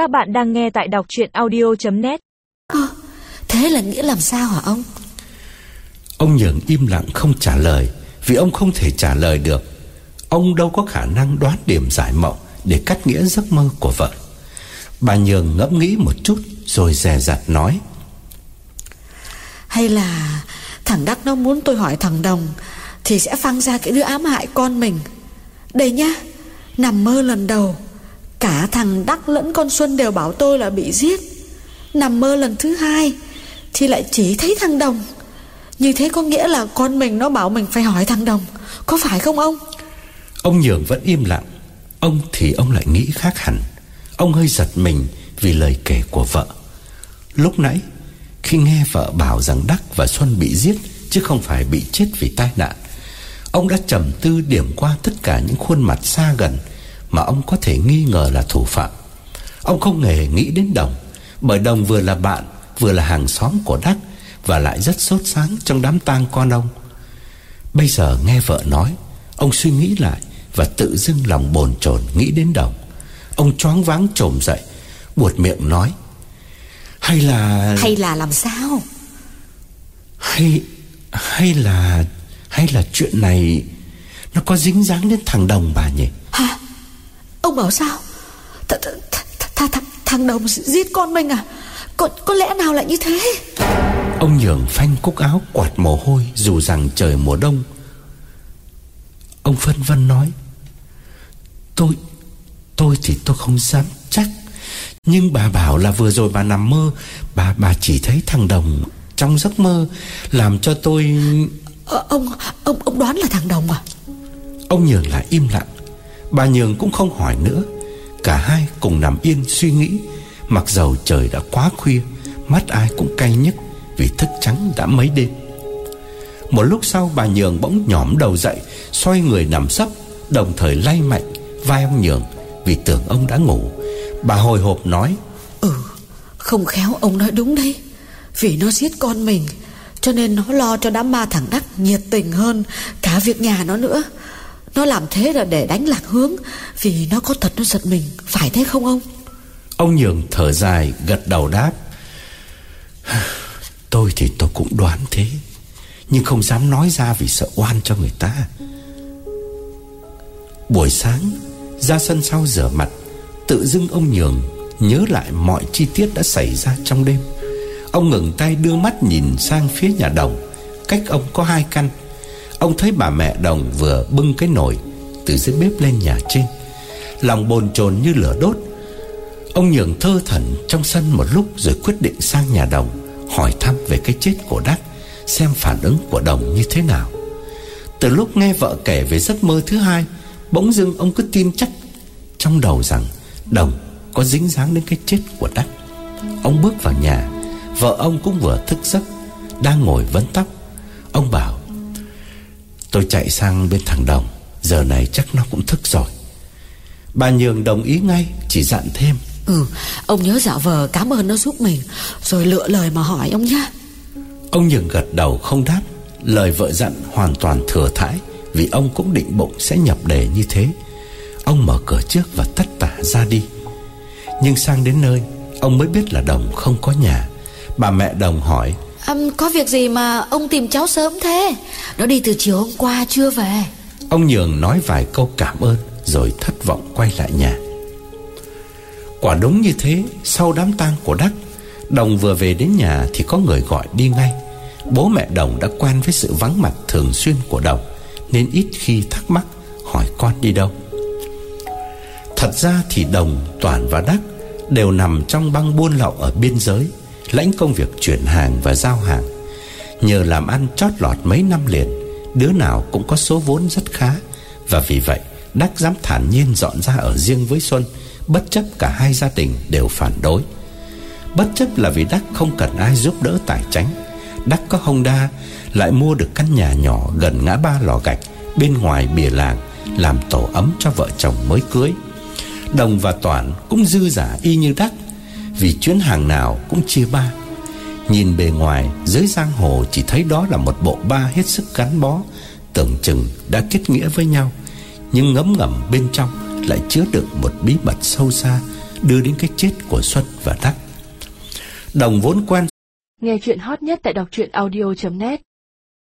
Các bạn đang nghe tại đọc chuyện audio.net Thế là nghĩa làm sao hả ông? Ông Nhường im lặng không trả lời Vì ông không thể trả lời được. Ông đâu có khả năng đoán điểm giải mộng Để cắt nghĩa giấc mơ của vợ. Bà Nhường ngẫm nghĩ một chút Rồi dè dặt nói. Hay là thằng Đắc nó muốn tôi hỏi thằng Đồng Thì sẽ phăng ra cái đứa ám hại con mình. Đây nhá Nằm mơ lần đầu Cả thằng Đắc lẫn con Xuân đều bảo tôi là bị giết. Nằm mơ lần thứ hai Thì lại chỉ thấy thằng Đồng. Như thế có nghĩa là con mình nó bảo mình phải hỏi thằng Đồng, Có phải không ông? Ông Nhường vẫn im lặng. Ông thì ông lại nghĩ khác hẳn. Ông hơi giật mình Vì lời kể của vợ. Lúc nãy, Khi nghe vợ bảo rằng Đắc và Xuân bị giết Chứ không phải bị chết vì tai nạn, Ông đã trầm tư điểm qua tất cả những khuôn mặt xa gần mà ông có thể nghi ngờ là thủ phạm Ông không hề nghĩ đến Đồng Bởi Đồng vừa là bạn Vừa là hàng xóm của Đắc Và lại rất sốt sáng trong đám tang con ông Bây giờ nghe vợ nói Ông suy nghĩ lại Và tự dưng lòng bồn chồn nghĩ đến Đồng Ông choáng váng trồm dậy Buột miệng nói Hay là Hay là làm sao? Hay Hay là Hay là chuyện này Nó có dính dáng đến thằng Đồng bà nhỉ? Ông bảo sao? Th th th th th thằng Đồng giết con mình à? Có, có lẽ nào lại như thế? Ông nhường phanh cúc áo quạt mồ hôi Dù rằng trời mùa đông Ông phân vân nói Tôi Tôi thì tôi không dám chắc Nhưng bà bảo là vừa rồi bà nằm mơ Bà bà chỉ thấy thằng Đồng Trong giấc mơ Làm cho tôi Ờ, ông ông ông đoán là thằng Đồng à? Ông Nhường lại im lặng Bà Nhường cũng không hỏi nữa. Cả hai cùng nằm yên suy nghĩ. Mặc dầu trời đã quá khuya Mắt ai cũng cay nhức Vì thức trắng đã mấy đêm. Một lúc sau bà Nhường bỗng nhỏm đầu dậy Xoay người nằm sấp Đồng thời lay mạnh vai ông Nhường Vì tưởng ông đã ngủ. Bà hồi hộp nói Ừ, không khéo ông nói đúng đấy. Vì nó giết con mình Cho nên nó lo cho đám ma thằng Đắc nhiệt tình hơn Cả việc nhà nó nữa. Nó làm thế là để đánh lạc hướng, Vì nó có thật nó giật mình, Phải thế không ông? Ông Nhường thở dài, gật đầu đáp. Tôi thì tôi cũng đoán thế, Nhưng không dám nói ra vì sợ oan cho người ta. Buổi sáng, Ra sân sau rửa mặt, Tự dưng ông Nhường Nhớ lại mọi chi tiết đã xảy ra trong đêm. Ông ngừng tay đưa mắt nhìn sang phía nhà đồng, Cách ông có hai căn. Ông thấy bà mẹ đồng vừa bưng cái nồi Từ dưới bếp lên nhà trên. Lòng bồn chồn như lửa đốt. Ông Nhường thơ thẩn trong sân một lúc Rồi quyết định sang nhà đồng, Hỏi thăm về cái chết của Đắc, Xem phản ứng của đồng như thế nào. Từ lúc nghe vợ kể về giấc mơ thứ hai, Bỗng dưng ông cứ tin chắc Trong đầu rằng Đồng có dính dáng đến cái chết của Đắc. Ông bước vào nhà, Vợ ông cũng vừa thức giấc, Đang ngồi vấn tóc. Tôi chạy sang bên thằng Đồng. Giờ này chắc nó cũng thức rồi. Bà Nhường đồng ý ngay Chỉ dặn thêm. Ừ, ông nhớ dạo vờ cảm ơn nó giúp mình Rồi lựa lời mà hỏi ông nhá Ông Nhường gật đầu không đáp. Lời vợ dặn hoàn toàn thừa thãi Vì ông cũng định bụng sẽ nhập đề như thế. Ông mở cửa trước và tất tả ra đi. Nhưng sang đến nơi Ông mới biết là Đồng không có nhà. Bà mẹ Đồng hỏi à, Có việc gì mà ông tìm cháu sớm thế? Nó đi từ chiều hôm qua chưa về? Ông Nhường nói vài câu cảm ơn Rồi thất vọng quay lại nhà. Quả đúng như thế Sau đám tang của Đắc Đồng vừa về đến nhà thì có người gọi đi ngay. Bố mẹ Đồng đã quen với sự vắng mặt thường xuyên của Đồng Nên ít khi thắc mắc hỏi con đi đâu. Thật ra thì Đồng, Toàn và Đắc Đều nằm trong băng buôn lậu ở biên giới. Lãnh công việc chuyển hàng và giao hàng. Nhờ làm ăn chót lọt mấy năm liền, Đứa nào cũng có số vốn rất khá. Và vì vậy, Đắc dám thản nhiên dọn ra ở riêng với Xuân, Bất chấp cả hai gia đình đều phản đối. Bất chấp là vì Đắc không cần ai giúp đỡ tài tránh Đắc có Honda Lại mua được căn nhà nhỏ gần ngã ba lò gạch, Bên ngoài bìa làng, Làm tổ ấm cho vợ chồng mới cưới. Đồng và Toản cũng dư giả y như Đắc. Vì chuyến hàng nào cũng chia ba Nhìn bề ngoài, Dưới giang hồ chỉ thấy đó là một bộ ba hết sức gắn bó, Tưởng chừng đã kết nghĩa với nhau, Nhưng ngấm ngầm bên trong Lại chứa đựng một bí mật sâu xa, đưa đến cái chết của xuân và Đắc. Đồng vốn quen Nghe chuyện hot nhất tại đọc truyện audio.net